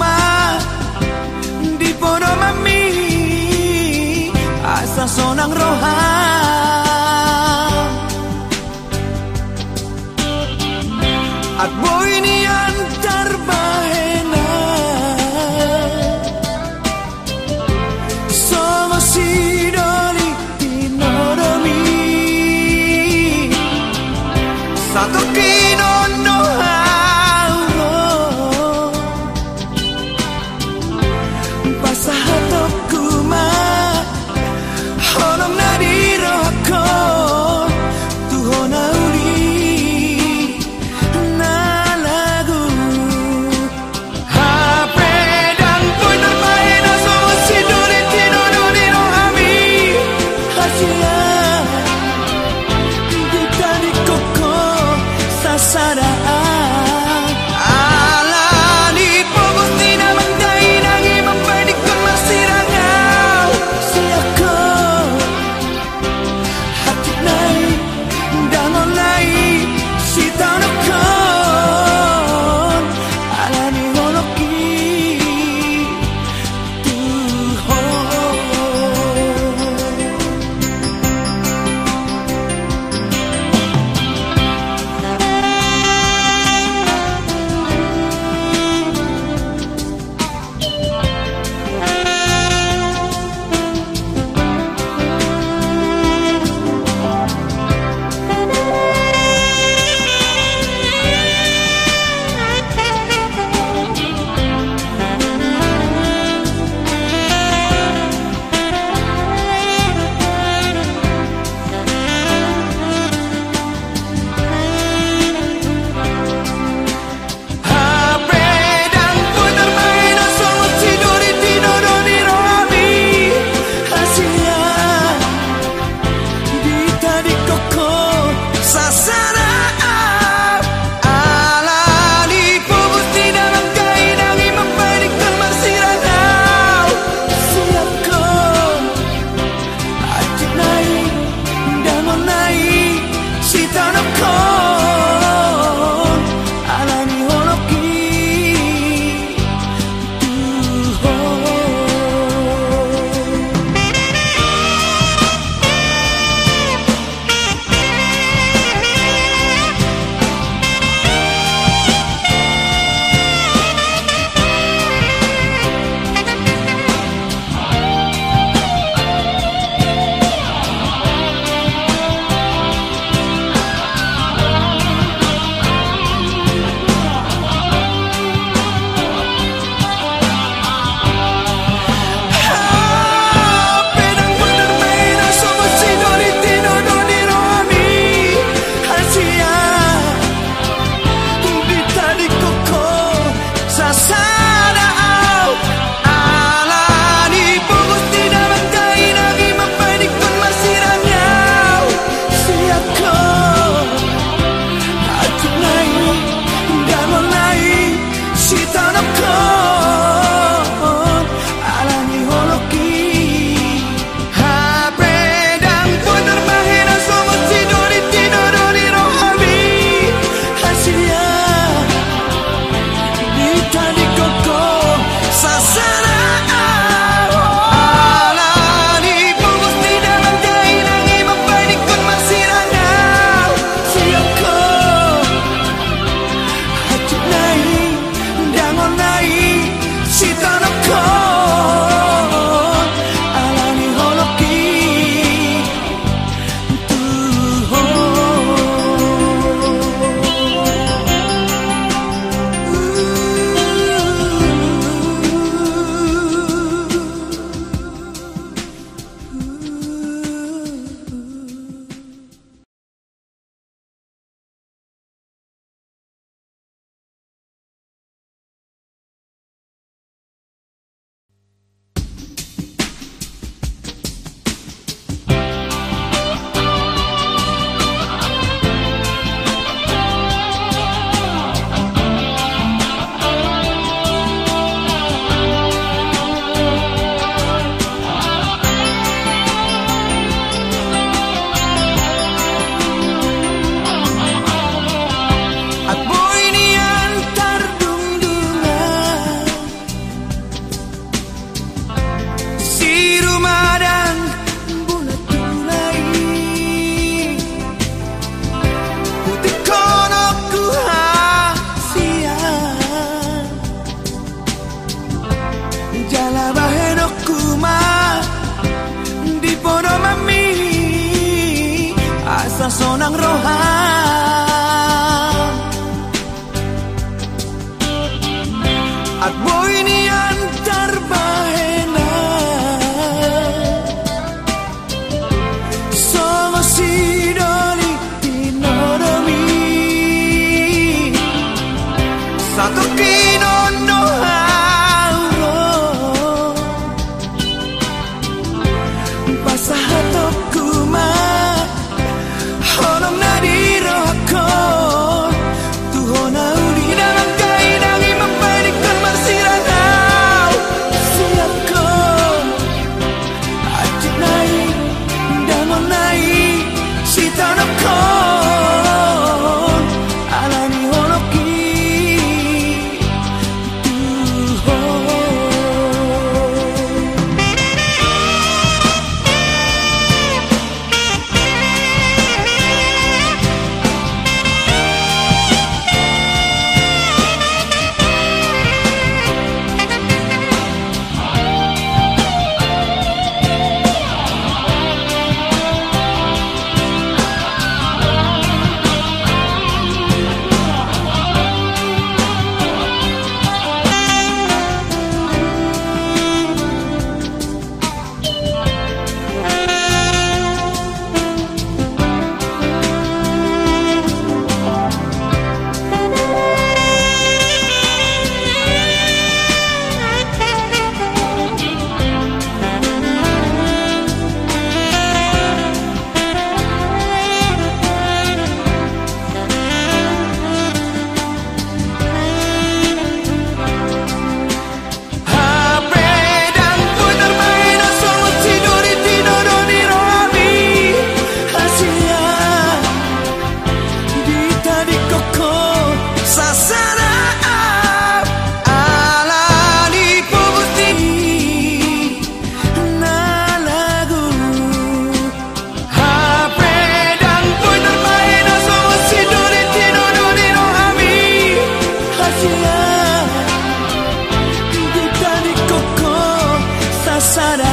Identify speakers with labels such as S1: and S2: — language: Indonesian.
S1: ma di pono mami asa sonang rohan. ない asa sonang rohan At boy ni antar bahena. Sama si doli tinoromi Satu kino sara